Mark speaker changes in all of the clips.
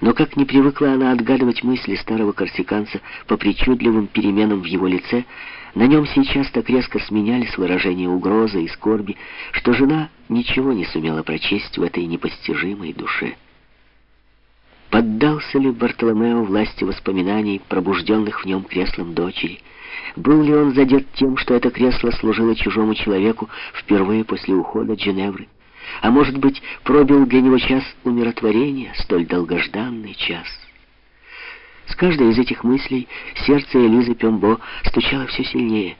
Speaker 1: Но как не привыкла она отгадывать мысли старого корсиканца по причудливым переменам в его лице, на нем сейчас так резко сменялись выражения угрозы и скорби, что жена ничего не сумела прочесть в этой непостижимой душе. Поддался ли Бартоломео власти воспоминаний, пробужденных в нем креслом дочери? Был ли он задет тем, что это кресло служило чужому человеку впервые после ухода Джиневры? А может быть, пробил для него час умиротворения, столь долгожданный час? С каждой из этих мыслей сердце Элизы Пембо стучало все сильнее.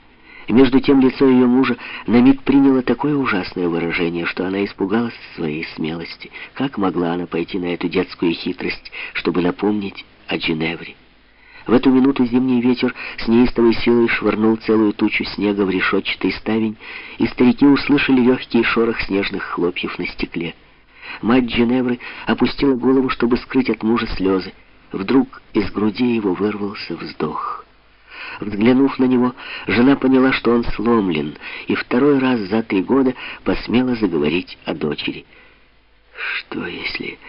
Speaker 1: Между тем лицо ее мужа на миг приняло такое ужасное выражение, что она испугалась своей смелости. Как могла она пойти на эту детскую хитрость, чтобы напомнить о Джиневре? В эту минуту зимний ветер с неистовой силой швырнул целую тучу снега в решетчатый ставень, и старики услышали легкий шорох снежных хлопьев на стекле. Мать Джиневры опустила голову, чтобы скрыть от мужа слезы. Вдруг из груди его вырвался вздох. Взглянув на него, жена поняла, что он сломлен, и второй раз за три года посмела заговорить о дочери. «Что, если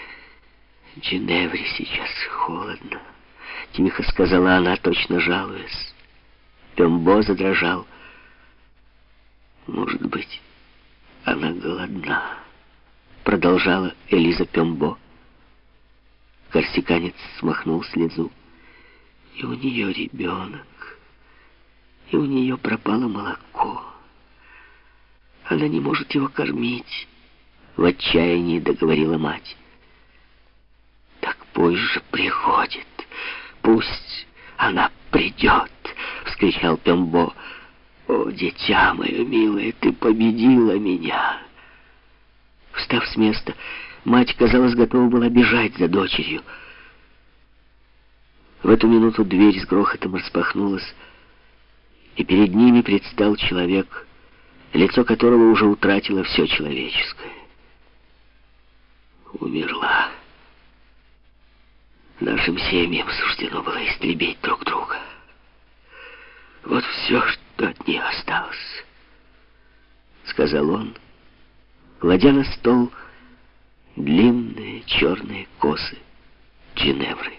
Speaker 1: Джиневре сейчас холодно?» — тихо сказала она, точно жалуясь. Пембо задрожал. «Может быть, она голодна», — продолжала Элиза Пембо. Корсиканец смахнул слезу. «И у нее ребенок, и у нее пропало молоко. Она не может его кормить», — в отчаянии договорила мать. «Так позже приходит». «Пусть она придет!» — вскричал Пембо. «О, дитя мое милое, ты победила меня!» Встав с места, мать, казалось, готова была бежать за дочерью. В эту минуту дверь с грохотом распахнулась, и перед ними предстал человек, лицо которого уже утратило все человеческое. Умерла. Нашим семьям суждено было истребить друг друга. Вот все, что от них осталось, сказал он, кладя на стол длинные черные косы Джиневры.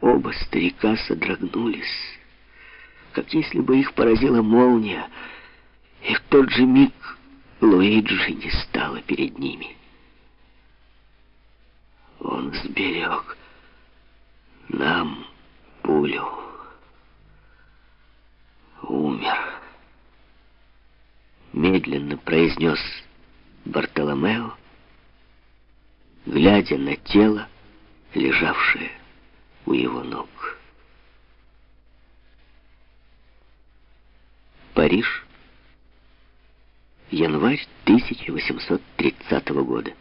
Speaker 1: Оба старика содрогнулись, как если бы их поразила молния, и в тот же миг Луиджи не стало перед ними. Он сберег нам пулю. Умер. Медленно произнес Бартоломео, глядя на тело, лежавшее у его ног. Париж, январь 1830 года.